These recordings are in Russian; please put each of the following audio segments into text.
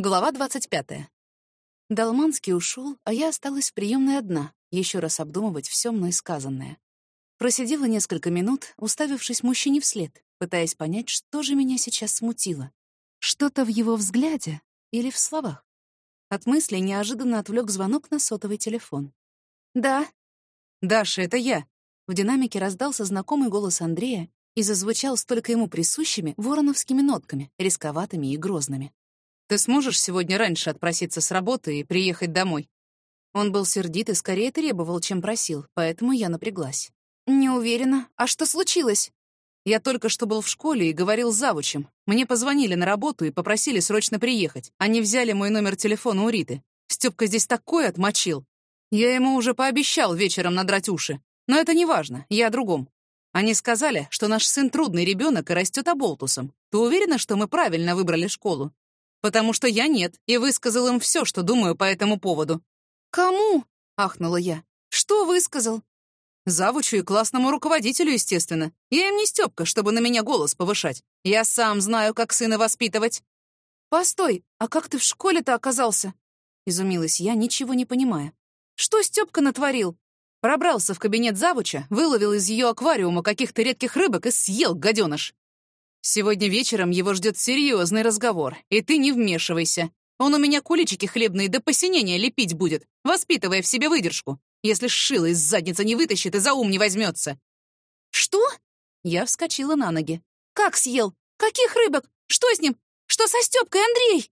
Глава 25. Долманский ушел, а я осталась в приемной одна, еще раз обдумывать все мной сказанное. Просидела несколько минут, уставившись мужчине вслед, пытаясь понять, что же меня сейчас смутило. Что-то в его взгляде или в словах. От мысли неожиданно отвлек звонок на сотовый телефон. «Да». «Даша, это я». В динамике раздался знакомый голос Андрея и зазвучал столько ему присущими вороновскими нотками, рисковатыми и грозными. Ты сможешь сегодня раньше отпроситься с работы и приехать домой?» Он был сердит и скорее требовал, чем просил, поэтому я напряглась. «Не уверена. А что случилось?» Я только что был в школе и говорил с завучем. Мне позвонили на работу и попросили срочно приехать. Они взяли мой номер телефона у Риты. Стёпка здесь такое отмочил. Я ему уже пообещал вечером надрать уши. Но это не важно, я о другом. Они сказали, что наш сын трудный ребенок и растет оболтусом. Ты уверена, что мы правильно выбрали школу? Потому что я нет, и высказал им все, что думаю по этому поводу». «Кому?» — ахнула я. «Что высказал?» «Завучу и классному руководителю, естественно. Я им не Стёпка, чтобы на меня голос повышать. Я сам знаю, как сына воспитывать». «Постой, а как ты в школе-то оказался?» Изумилась я, ничего не понимая. «Что Стёпка натворил?» Пробрался в кабинет завуча, выловил из ее аквариума каких-то редких рыбок и съел, гаденыш. Сегодня вечером его ждет серьезный разговор, и ты не вмешивайся. Он у меня куличики хлебные до посинения лепить будет, воспитывая в себе выдержку. Если шило из задницы не вытащит и за ум не возьмется. Что? Я вскочила на ноги. Как съел? Каких рыбок? Что с ним? Что со Стёпкой, Андрей?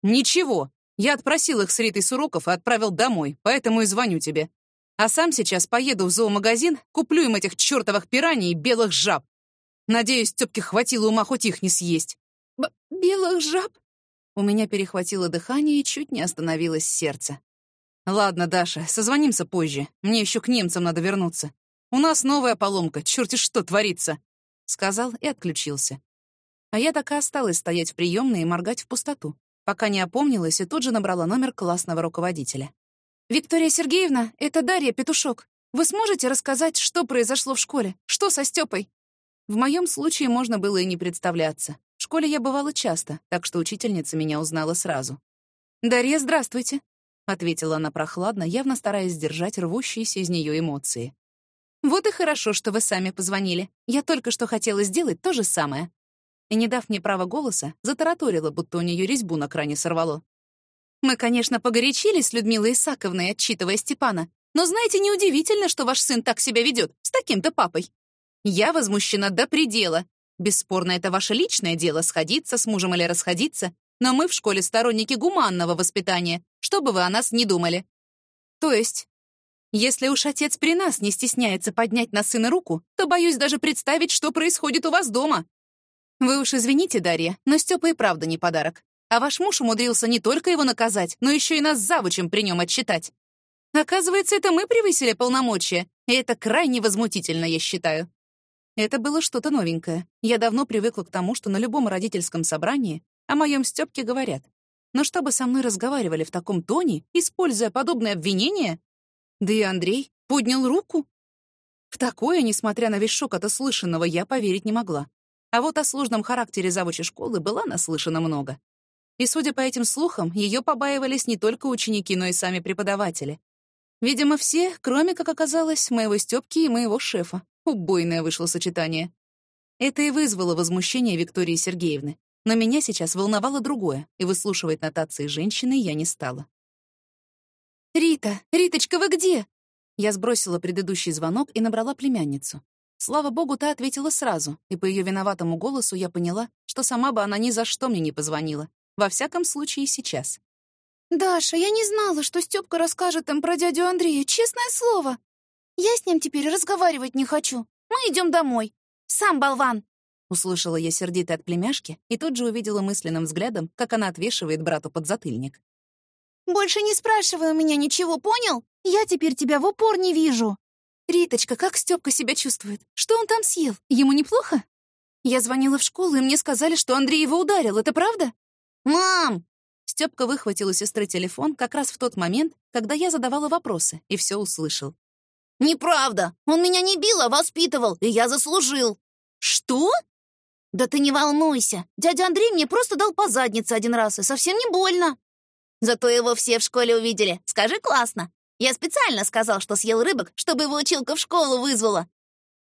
Ничего. Я отпросил их с Ритой с уроков и отправил домой, поэтому и звоню тебе. А сам сейчас поеду в зоомагазин, куплю им этих чертовых пираний и белых жаб. Надеюсь, Тёпке хватило ума хоть их не съесть. Б белых жаб? У меня перехватило дыхание и чуть не остановилось сердце. Ладно, Даша, созвонимся позже. Мне еще к немцам надо вернуться. У нас новая поломка, черти что творится. Сказал и отключился. А я так и осталась стоять в приемной и моргать в пустоту, пока не опомнилась и тут же набрала номер классного руководителя. «Виктория Сергеевна, это Дарья Петушок. Вы сможете рассказать, что произошло в школе? Что со Стёпой?» В моем случае можно было и не представляться. В школе я бывала часто, так что учительница меня узнала сразу. «Дарья, здравствуйте», — ответила она прохладно, явно стараясь сдержать рвущиеся из нее эмоции. «Вот и хорошо, что вы сами позвонили. Я только что хотела сделать то же самое». И, не дав мне права голоса, затараторила, будто у нее резьбу на кране сорвало. «Мы, конечно, погорячились с Людмилой Исаковной, отчитывая Степана, но знаете, неудивительно, что ваш сын так себя ведет с таким-то папой. Я возмущена до предела. Бесспорно, это ваше личное дело — сходиться с мужем или расходиться, но мы в школе сторонники гуманного воспитания, что бы вы о нас не думали. То есть, если уж отец при нас не стесняется поднять на сына руку, то боюсь даже представить, что происходит у вас дома. Вы уж извините, Дарья, но Степа и правда не подарок. А ваш муж умудрился не только его наказать, но еще и нас завучем при нем отчитать. Оказывается, это мы превысили полномочия, и это крайне возмутительно, я считаю. Это было что-то новенькое. Я давно привыкла к тому, что на любом родительском собрании о моем Стёпке говорят. Но чтобы со мной разговаривали в таком тоне, используя подобные обвинения? Да и Андрей поднял руку. В такое, несмотря на весь шок от услышанного, я поверить не могла. А вот о сложном характере завучи школы была наслышана много. И, судя по этим слухам, ее побаивались не только ученики, но и сами преподаватели. Видимо, все, кроме, как оказалось, моего Стёпки и моего шефа. Убойное вышло сочетание. Это и вызвало возмущение Виктории Сергеевны. Но меня сейчас волновало другое, и выслушивать нотации женщины я не стала. «Рита! Риточка, вы где?» Я сбросила предыдущий звонок и набрала племянницу. Слава богу, та ответила сразу, и по ее виноватому голосу я поняла, что сама бы она ни за что мне не позвонила. Во всяком случае, сейчас. «Даша, я не знала, что Стёпка расскажет им про дядю Андрея, честное слово!» «Я с ним теперь разговаривать не хочу. Мы идем домой. Сам болван!» Услышала я сердито от племяшки и тут же увидела мысленным взглядом, как она отвешивает брату подзатыльник. «Больше не спрашивай у меня ничего, понял? Я теперь тебя в упор не вижу!» «Риточка, как Стёпка себя чувствует? Что он там съел? Ему неплохо?» Я звонила в школу, и мне сказали, что Андрей его ударил. Это правда? «Мам!» Стёпка выхватил у сестры телефон как раз в тот момент, когда я задавала вопросы, и все услышал. «Неправда! Он меня не бил, а воспитывал, и я заслужил!» «Что?» «Да ты не волнуйся. Дядя Андрей мне просто дал по заднице один раз, и совсем не больно». «Зато его все в школе увидели. Скажи, классно. Я специально сказал, что съел рыбок, чтобы его училка в школу вызвала.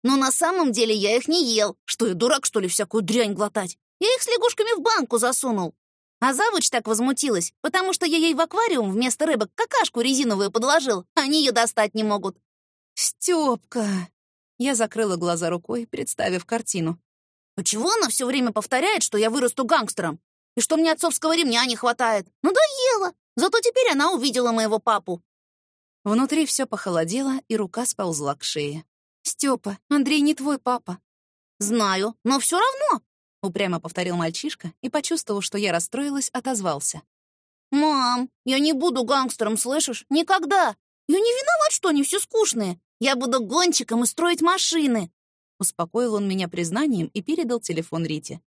Но на самом деле я их не ел. Что я, дурак, что ли, всякую дрянь глотать? Я их с лягушками в банку засунул. А завуч так возмутилась, потому что я ей в аквариум вместо рыбок какашку резиновую подложил. Они ее достать не могут. «Стёпка!» Я закрыла глаза рукой, представив картину. «Почему она все время повторяет, что я вырасту гангстером? И что мне отцовского ремня не хватает? Надоело! Зато теперь она увидела моего папу». Внутри все похолодело, и рука сползла к шее. «Стёпа, Андрей не твой папа». «Знаю, но все равно», — упрямо повторил мальчишка и, почувствовал, что я расстроилась, отозвался. «Мам, я не буду гангстером, слышишь? Никогда! Я не виноват, что они все скучные. Я буду гонщиком и строить машины!» Успокоил он меня признанием и передал телефон Рите.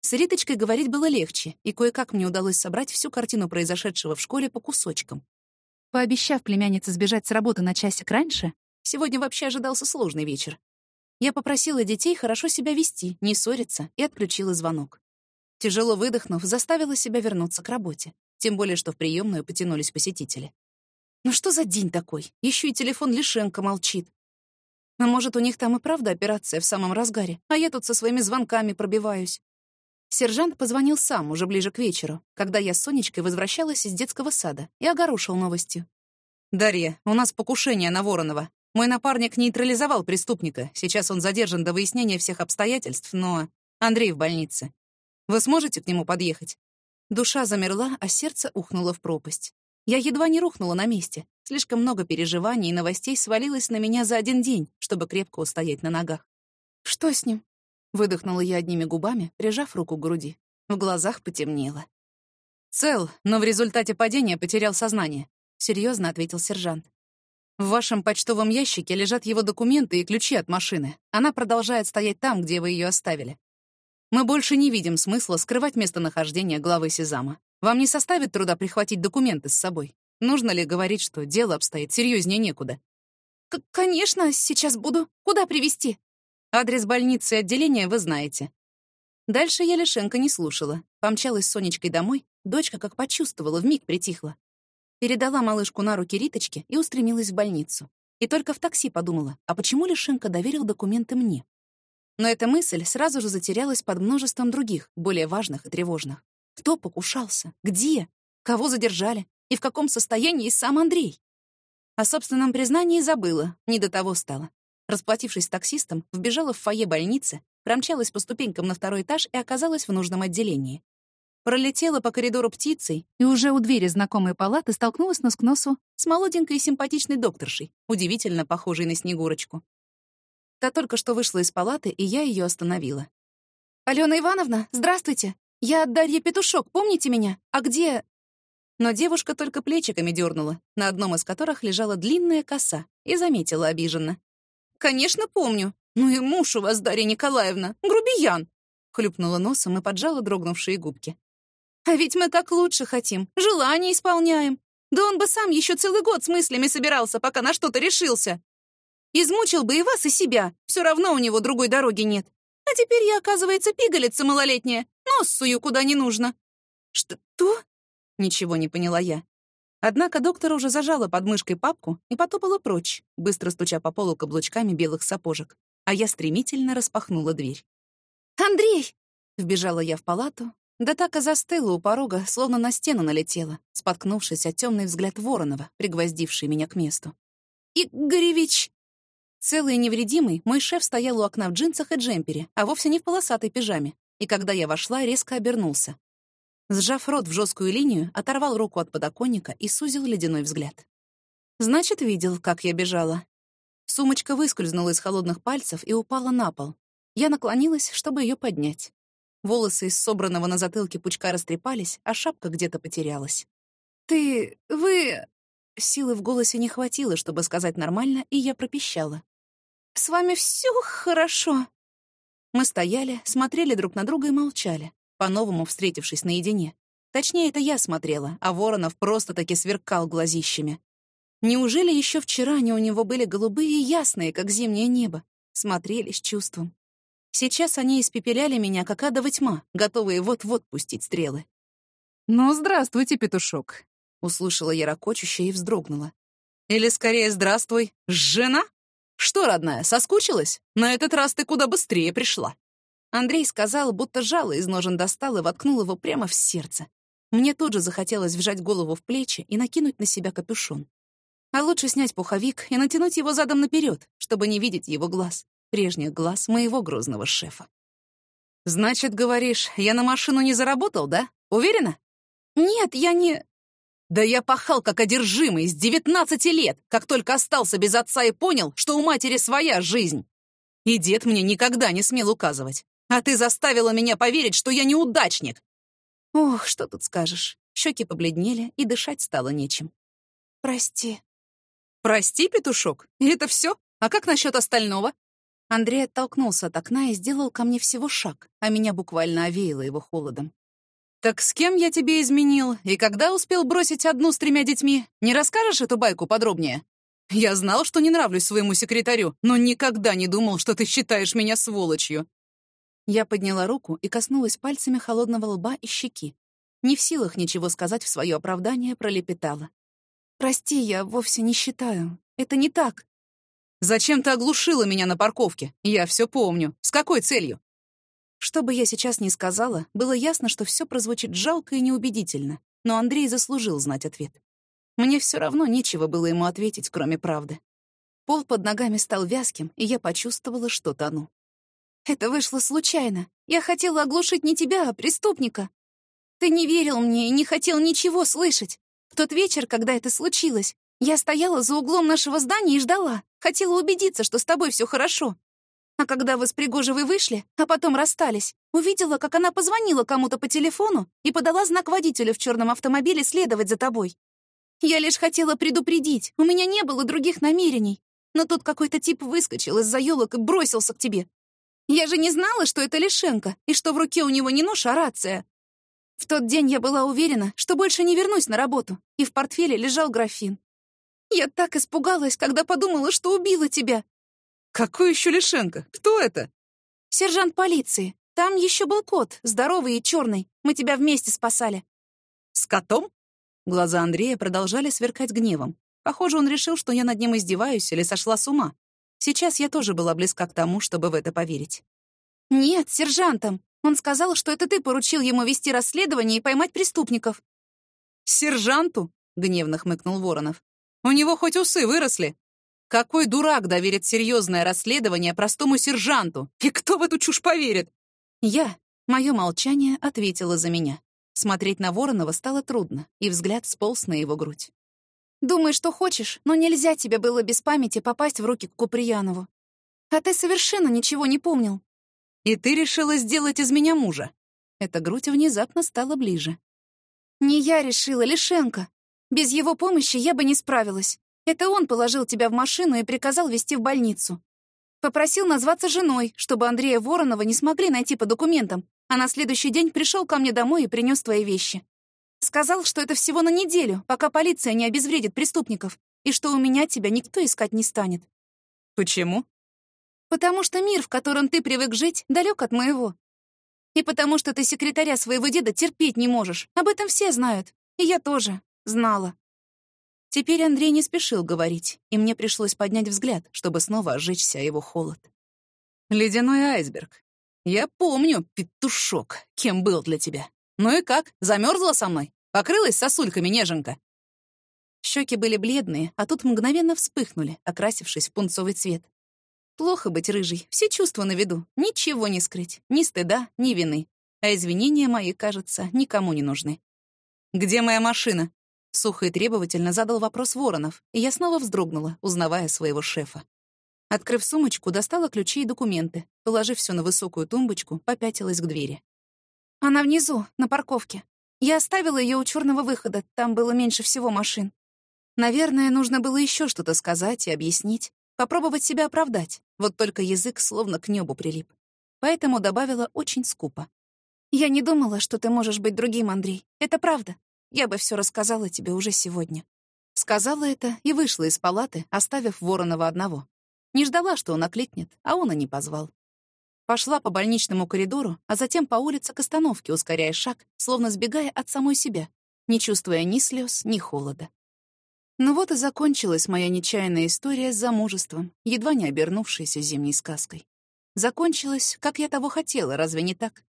С Риточкой говорить было легче, и кое-как мне удалось собрать всю картину произошедшего в школе по кусочкам. Пообещав племяннице сбежать с работы на часик раньше, Сегодня вообще ожидался сложный вечер. Я попросила детей хорошо себя вести, не ссориться, и отключила звонок. Тяжело выдохнув, заставила себя вернуться к работе. Тем более, что в приемную потянулись посетители. Ну что за день такой? Еще и телефон Лишенко молчит. А может, у них там и правда операция в самом разгаре, а я тут со своими звонками пробиваюсь. Сержант позвонил сам, уже ближе к вечеру, когда я с Сонечкой возвращалась из детского сада и огорошил новостью. «Дарья, у нас покушение на Воронова. Мой напарник нейтрализовал преступника. Сейчас он задержан до выяснения всех обстоятельств, но Андрей в больнице. Вы сможете к нему подъехать? Душа замерла, а сердце ухнуло в пропасть. Я едва не рухнула на месте. Слишком много переживаний и новостей свалилось на меня за один день, чтобы крепко устоять на ногах. «Что с ним?» — выдохнула я одними губами, прижав руку к груди. В глазах потемнело. «Цел, но в результате падения потерял сознание», — серьезно ответил сержант. В вашем почтовом ящике лежат его документы и ключи от машины. Она продолжает стоять там, где вы ее оставили. Мы больше не видим смысла скрывать местонахождение главы Сезама. Вам не составит труда прихватить документы с собой. Нужно ли говорить, что дело обстоит серьезнее некуда? К «Конечно, сейчас буду. Куда привезти?» Адрес больницы и отделения вы знаете. Дальше я Лишенко не слушала. Помчалась с Сонечкой домой. Дочка, как почувствовала, вмиг притихла. Передала малышку на руки Риточке и устремилась в больницу. И только в такси подумала, а почему Лишенко доверил документы мне? Но эта мысль сразу же затерялась под множеством других, более важных и тревожных. Кто покушался? Где? Кого задержали? И в каком состоянии сам Андрей? О собственном признании забыла, не до того стало. Расплатившись с таксистом, вбежала в фойе больницы, промчалась по ступенькам на второй этаж и оказалась в нужном отделении пролетела по коридору птицей и уже у двери знакомой палаты столкнулась нос к носу с молоденькой и симпатичной докторшей, удивительно похожей на Снегурочку. Та только что вышла из палаты, и я ее остановила. «Алена Ивановна, здравствуйте! Я Дарья Петушок, помните меня? А где...» Но девушка только плечиками дернула, на одном из которых лежала длинная коса, и заметила обиженно. «Конечно, помню. Ну и муж у вас, Дарья Николаевна, грубиян!» хлюпнула носом и поджала дрогнувшие губки. А ведь мы как лучше хотим, желания исполняем. Да он бы сам еще целый год с мыслями собирался, пока на что-то решился. Измучил бы и вас, и себя. Все равно у него другой дороги нет. А теперь я, оказывается, пигалица малолетняя. Нос сую куда не нужно. Что? Ничего не поняла я. Однако доктор уже зажала под мышкой папку и потопала прочь, быстро стуча по полу каблучками белых сапожек. А я стремительно распахнула дверь. «Андрей!» — вбежала я в палату, да так и застыла у порога, словно на стену налетела, споткнувшись от темный взгляд Воронова, пригвоздивший меня к месту. «Игоревич!» Целый и невредимый, мой шеф стоял у окна в джинсах и джемпере, а вовсе не в полосатой пижаме, и когда я вошла, резко обернулся. Сжав рот в жесткую линию, оторвал руку от подоконника и сузил ледяной взгляд. Значит, видел, как я бежала. Сумочка выскользнула из холодных пальцев и упала на пол. Я наклонилась, чтобы ее поднять. Волосы из собранного на затылке пучка растрепались, а шапка где-то потерялась. «Ты... вы...» Силы в голосе не хватило, чтобы сказать нормально, и я пропищала. «С вами все хорошо». Мы стояли, смотрели друг на друга и молчали, по-новому встретившись наедине. Точнее, это я смотрела, а Воронов просто-таки сверкал глазищами. Неужели еще вчера они у него были голубые и ясные, как зимнее небо? Смотрели с чувством. Сейчас они испепеляли меня, как адова тьма, готовые вот-вот пустить стрелы. «Ну, здравствуйте, петушок», — услышала я ракочущее и вздрогнула. «Или скорее здравствуй, жена? Что, родная, соскучилась? На этот раз ты куда быстрее пришла». Андрей сказал, будто жало из ножен достал и воткнул его прямо в сердце. Мне тут же захотелось вжать голову в плечи и накинуть на себя капюшон. А лучше снять пуховик и натянуть его задом наперед, чтобы не видеть его глаз, прежних глаз моего грозного шефа. «Значит, говоришь, я на машину не заработал, да? Уверена?» «Нет, я не...» «Да я пахал как одержимый с девятнадцати лет, как только остался без отца и понял, что у матери своя жизнь. И дед мне никогда не смел указывать. А ты заставила меня поверить, что я неудачник!» Ох, что тут скажешь. Щеки побледнели, и дышать стало нечем. «Прости». «Прости, петушок? И это все? А как насчет остального?» Андрей оттолкнулся от окна и сделал ко мне всего шаг, а меня буквально овеяло его холодом. «Так с кем я тебе изменил? И когда успел бросить одну с тремя детьми? Не расскажешь эту байку подробнее? Я знал, что не нравлюсь своему секретарю, но никогда не думал, что ты считаешь меня сволочью». Я подняла руку и коснулась пальцами холодного лба и щеки. Не в силах ничего сказать в свое оправдание, пролепетала. «Прости, я вовсе не считаю. Это не так». «Зачем ты оглушила меня на парковке? Я все помню. С какой целью?» Что бы я сейчас ни сказала, было ясно, что все прозвучит жалко и неубедительно, но Андрей заслужил знать ответ. Мне все равно нечего было ему ответить, кроме правды. Пол под ногами стал вязким, и я почувствовала, что тону. «Это вышло случайно. Я хотела оглушить не тебя, а преступника. Ты не верил мне и не хотел ничего слышать. В тот вечер, когда это случилось, я стояла за углом нашего здания и ждала. Хотела убедиться, что с тобой все хорошо. А когда вы с Пригожевой вышли, а потом расстались, увидела, как она позвонила кому-то по телефону и подала знак водителю в черном автомобиле следовать за тобой. Я лишь хотела предупредить, у меня не было других намерений. Но тут какой-то тип выскочил из-за елок и бросился к тебе. Я же не знала, что это Лишенко, и что в руке у него не нож, а рация. В тот день я была уверена, что больше не вернусь на работу, и в портфеле лежал графин. Я так испугалась, когда подумала, что убила тебя. «Какой еще Лишенко? Кто это?» «Сержант полиции. Там еще был кот, здоровый и черный. Мы тебя вместе спасали». «С котом?» Глаза Андрея продолжали сверкать гневом. Похоже, он решил, что я над ним издеваюсь или сошла с ума. Сейчас я тоже была близка к тому, чтобы в это поверить. «Нет, сержантом. Он сказал, что это ты поручил ему вести расследование и поймать преступников». «Сержанту?» — гневно хмыкнул Воронов. «У него хоть усы выросли. Какой дурак доверит серьезное расследование простому сержанту? И кто в эту чушь поверит? Я. Мое молчание ответило за меня. Смотреть на Воронова стало трудно, и взгляд сполз на его грудь. «Думай, что хочешь, но нельзя тебе было без памяти попасть в руки к Куприянову. А ты совершенно ничего не помнил. И ты решила сделать из меня мужа?» Эта грудь внезапно стала ближе. «Не я решила, Лишенко. Без его помощи я бы не справилась. Это он положил тебя в машину и приказал везти в больницу. Попросил назваться женой, чтобы Андрея Воронова не смогли найти по документам, а на следующий день пришел ко мне домой и принес твои вещи. Сказал, что это всего на неделю, пока полиция не обезвредит преступников, и что у меня тебя никто искать не станет. Почему? Потому что мир, в котором ты привык жить, далек от моего. И потому что ты секретаря своего деда терпеть не можешь. Об этом все знают. И я тоже знала. Теперь Андрей не спешил говорить, и мне пришлось поднять взгляд, чтобы снова ожечься его холод. «Ледяной айсберг. Я помню, петушок, кем был для тебя. Ну и как, замерзла со мной? Покрылась сосульками неженка?» Щеки были бледные, а тут мгновенно вспыхнули, окрасившись в пунцовый цвет. Плохо быть рыжей, все чувства на виду, ничего не скрыть, ни стыда, ни вины. А извинения мои, кажется, никому не нужны. «Где моя машина?» Сухо и требовательно задал вопрос Воронов, и я снова вздрогнула, узнавая своего шефа. Открыв сумочку, достала ключи и документы, положив все на высокую тумбочку, попятилась к двери. «Она внизу, на парковке. Я оставила ее у черного выхода, там было меньше всего машин. Наверное, нужно было еще что-то сказать и объяснить, попробовать себя оправдать, вот только язык словно к небу прилип. Поэтому добавила очень скупо. «Я не думала, что ты можешь быть другим, Андрей. Это правда. Я бы все рассказала тебе уже сегодня». Сказала это и вышла из палаты, оставив Воронова одного. Не ждала, что он окликнет, а он и не позвал. Пошла по больничному коридору, а затем по улице к остановке, ускоряя шаг, словно сбегая от самой себя, не чувствуя ни слез, ни холода. Ну вот и закончилась моя нечаянная история с замужеством, едва не обернувшейся зимней сказкой. Закончилась, как я того хотела, разве не так?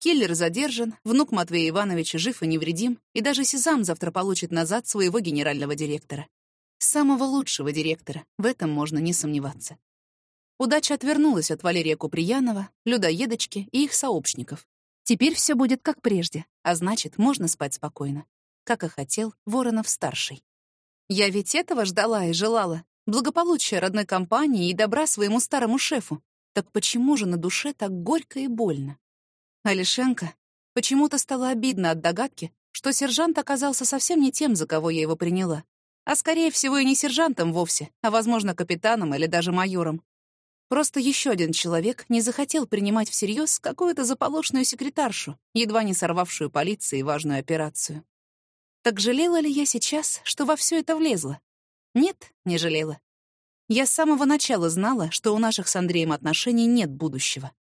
Киллер задержан, внук Матвея Ивановича жив и невредим, и даже Сезам завтра получит назад своего генерального директора. Самого лучшего директора, в этом можно не сомневаться. Удача отвернулась от Валерия Куприянова, людоедочки и их сообщников. Теперь все будет как прежде, а значит, можно спать спокойно. Как и хотел Воронов-старший. Я ведь этого ждала и желала. Благополучия родной компании и добра своему старому шефу. Так почему же на душе так горько и больно? Алишенко почему-то стало обидно от догадки, что сержант оказался совсем не тем, за кого я его приняла. А скорее всего и не сержантом вовсе, а, возможно, капитаном или даже майором. Просто еще один человек не захотел принимать всерьез какую-то заполошную секретаршу, едва не сорвавшую полиции важную операцию. Так жалела ли я сейчас, что во все это влезла? Нет, не жалела. Я с самого начала знала, что у наших с Андреем отношений нет будущего.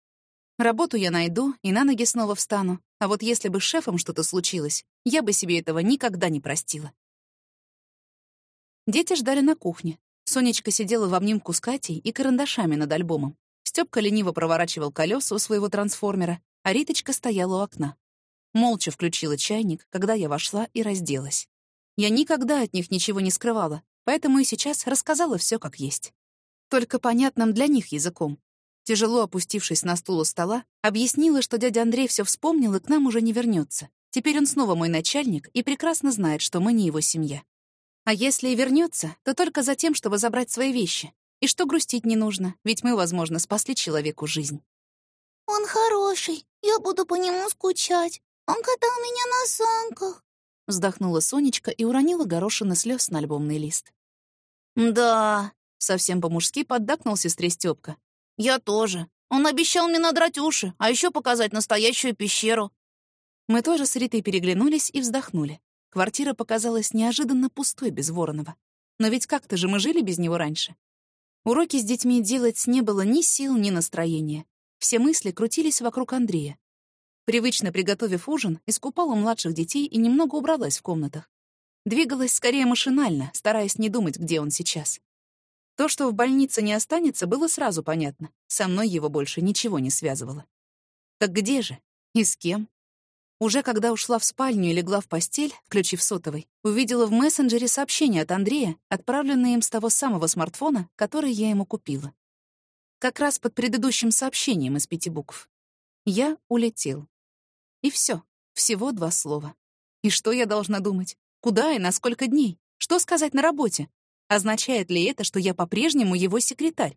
Работу я найду и на ноги снова встану, а вот если бы с шефом что-то случилось, я бы себе этого никогда не простила. Дети ждали на кухне, Сонечка сидела в обнимку с Катей и карандашами над альбомом. Стёпка лениво проворачивал колёса у своего трансформера, а Риточка стояла у окна. Молча включила чайник, когда я вошла и разделась. Я никогда от них ничего не скрывала, поэтому и сейчас рассказала всё как есть. Только понятным для них языком. Тяжело опустившись на стул у стола, объяснила, что дядя Андрей всё вспомнил и к нам уже не вернётся. Теперь он снова мой начальник и прекрасно знает, что мы не его семья. А если и вернется, то только за тем, чтобы забрать свои вещи. И что грустить не нужно, ведь мы, возможно, спасли человеку жизнь. «Он хороший, я буду по нему скучать. Он катал меня на санках», — вздохнула Сонечка и уронила горошины слез на альбомный лист. «Да», — совсем по-мужски поддакнул сестре Стёпка. «Я тоже. Он обещал мне надрать уши, а еще показать настоящую пещеру». Мы тоже с Ритой переглянулись и вздохнули. Квартира показалась неожиданно пустой без Воронова. Но ведь как-то же мы жили без него раньше. Уроки с детьми делать не было ни сил, ни настроения. Все мысли крутились вокруг Андрея. Привычно приготовив ужин, искупала младших детей и немного убралась в комнатах. Двигалась скорее машинально, стараясь не думать, где он сейчас. То, что в больнице не останется, было сразу понятно. Со мной его больше ничего не связывало. Так где же? И с кем? Уже когда ушла в спальню и легла в постель, включив сотовый, увидела в мессенджере сообщение от Андрея, отправленное им с того самого смартфона, который я ему купила. Как раз под предыдущим сообщением из пяти букв. «Я улетел». И все, всего два слова. И что я должна думать? Куда и на сколько дней? Что сказать на работе? Означает ли это, что я по-прежнему его секретарь?